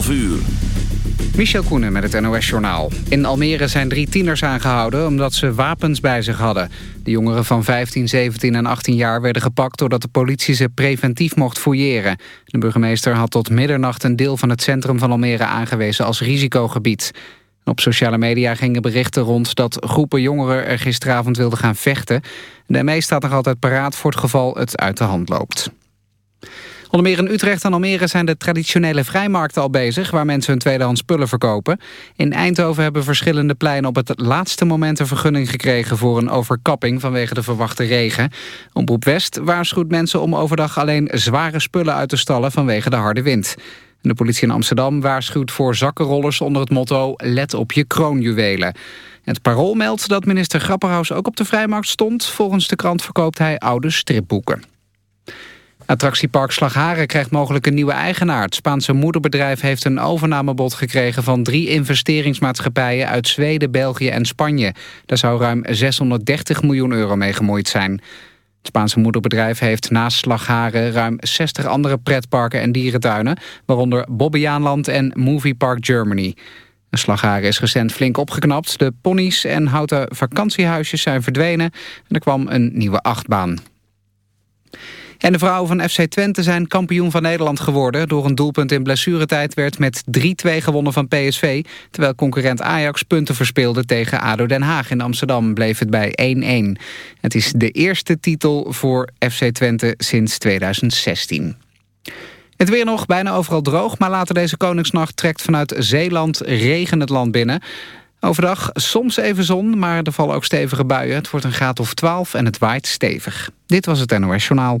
12 uur. Michel Koenen met het NOS-journaal. In Almere zijn drie tieners aangehouden omdat ze wapens bij zich hadden. De jongeren van 15, 17 en 18 jaar werden gepakt... doordat de politie ze preventief mocht fouilleren. De burgemeester had tot middernacht een deel van het centrum van Almere aangewezen als risicogebied. Op sociale media gingen berichten rond dat groepen jongeren er gisteravond wilden gaan vechten. De ME staat nog altijd paraat voor het geval het uit de hand loopt. Onder meer in Utrecht en Almere zijn de traditionele vrijmarkten al bezig... waar mensen hun tweedehands spullen verkopen. In Eindhoven hebben verschillende pleinen op het laatste moment... een vergunning gekregen voor een overkapping vanwege de verwachte regen. Omroep West waarschuwt mensen om overdag alleen zware spullen uit te stallen... vanwege de harde wind. De politie in Amsterdam waarschuwt voor zakkenrollers onder het motto... let op je kroonjuwelen. Het parool meldt dat minister Grapperhaus ook op de vrijmarkt stond. Volgens de krant verkoopt hij oude stripboeken. Attractiepark Slagharen krijgt mogelijk een nieuwe eigenaar. Het Spaanse moederbedrijf heeft een overnamebod gekregen... van drie investeringsmaatschappijen uit Zweden, België en Spanje. Daar zou ruim 630 miljoen euro mee gemoeid zijn. Het Spaanse moederbedrijf heeft naast Slagharen... ruim 60 andere pretparken en dierentuinen... waaronder Bobbejaanland en Movie Park Germany. Slagharen is recent flink opgeknapt. De ponies en houten vakantiehuisjes zijn verdwenen... en er kwam een nieuwe achtbaan. En de vrouwen van FC Twente zijn kampioen van Nederland geworden. Door een doelpunt in blessuretijd werd met 3-2 gewonnen van PSV... terwijl concurrent Ajax punten verspeelde tegen ADO Den Haag. In Amsterdam bleef het bij 1-1. Het is de eerste titel voor FC Twente sinds 2016. Het weer nog bijna overal droog, maar later deze Koningsnacht trekt vanuit Zeeland regen het land binnen. Overdag soms even zon, maar er vallen ook stevige buien. Het wordt een graad of 12 en het waait stevig. Dit was het NOS Journaal.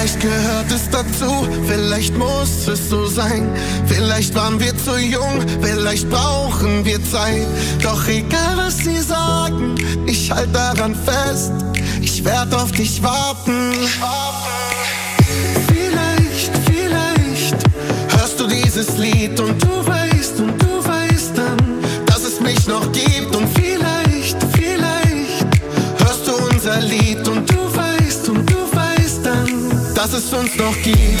Vielleicht gehört es dazu, vielleicht muss es so sein. Vielleicht waren wir zu jung, vielleicht brauchen wir Zeit. Doch egal was sie sagen, ich halt daran fest. Ich werd auf dich warten. Vielleicht, vielleicht hörst du dieses Lied und du weißt und du weißt dann, dass es mich noch gibt. Und dass es uns gibt.